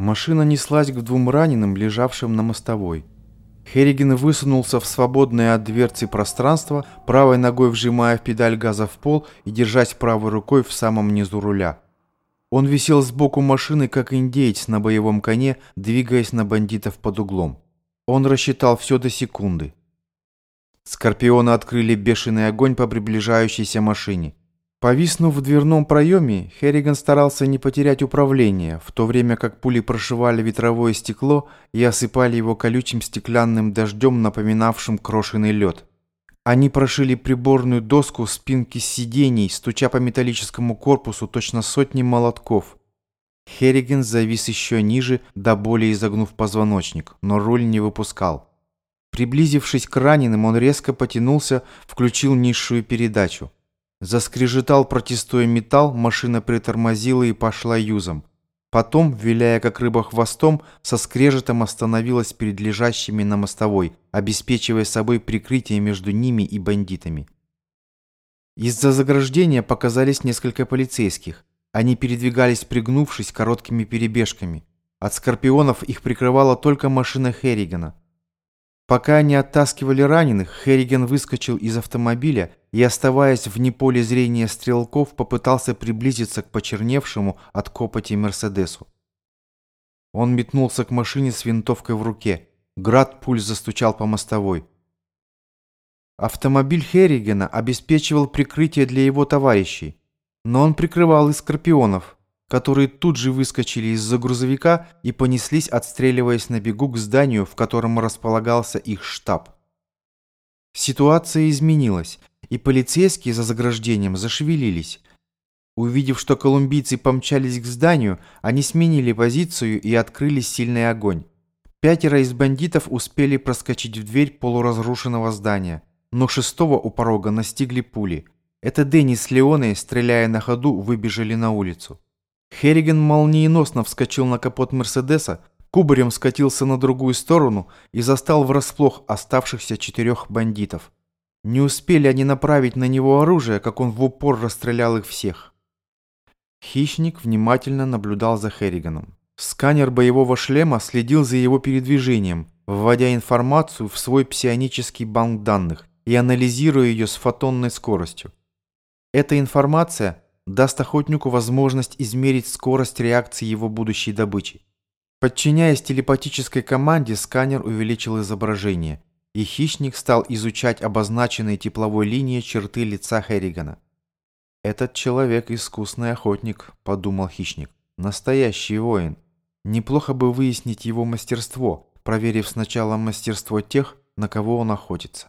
Машина неслась к двум раненым, лежавшим на мостовой. Херриген высунулся в свободное от дверцы пространство, правой ногой вжимая в педаль газа в пол и держась правой рукой в самом низу руля. Он висел сбоку машины, как индейец на боевом коне, двигаясь на бандитов под углом. Он рассчитал все до секунды. Скорпионы открыли бешеный огонь по приближающейся машине. Повиснув в дверном проеме, Херриган старался не потерять управление, в то время как пули прошивали ветровое стекло и осыпали его колючим стеклянным дождем, напоминавшим крошеный лед. Они прошили приборную доску спинки сидений, стуча по металлическому корпусу точно сотни молотков. Херриген завис еще ниже, до боли изогнув позвоночник, но руль не выпускал. Приблизившись к раненым, он резко потянулся, включил низшую передачу. Заскрежетал, протестуя металл, машина притормозила и пошла юзом. Потом, виляя как рыба хвостом, со скрежетом остановилась перед лежащими на мостовой, обеспечивая собой прикрытие между ними и бандитами. Из-за заграждения показались несколько полицейских. Они передвигались, пригнувшись короткими перебежками. От скорпионов их прикрывала только машина Херригана. Пока они оттаскивали раненых, Херриген выскочил из автомобиля и, оставаясь вне поля зрения стрелков, попытался приблизиться к почерневшему от копоти Мерседесу. Он метнулся к машине с винтовкой в руке. Град пуль застучал по мостовой. Автомобиль Херригена обеспечивал прикрытие для его товарищей, но он прикрывал и скорпионов – которые тут же выскочили из-за грузовика и понеслись, отстреливаясь на бегу к зданию, в котором располагался их штаб. Ситуация изменилась, и полицейские за заграждением зашевелились. Увидев, что колумбийцы помчались к зданию, они сменили позицию и открыли сильный огонь. Пятеро из бандитов успели проскочить в дверь полуразрушенного здания, но шестого у порога настигли пули. Это Дэнни с Леоной, стреляя на ходу, выбежали на улицу. Херриген молниеносно вскочил на капот Мерседеса, кубарем скатился на другую сторону и застал врасплох оставшихся четырех бандитов. Не успели они направить на него оружие, как он в упор расстрелял их всех. Хищник внимательно наблюдал за Херриганом. Сканер боевого шлема следил за его передвижением, вводя информацию в свой псионический банк данных и анализируя ее с фотонной скоростью. Эта информация – даст охотнику возможность измерить скорость реакции его будущей добычи. Подчиняясь телепатической команде, сканер увеличил изображение, и хищник стал изучать обозначенные тепловой линией черты лица Херригана. «Этот человек искусный охотник», — подумал хищник. «Настоящий воин. Неплохо бы выяснить его мастерство, проверив сначала мастерство тех, на кого он охотится».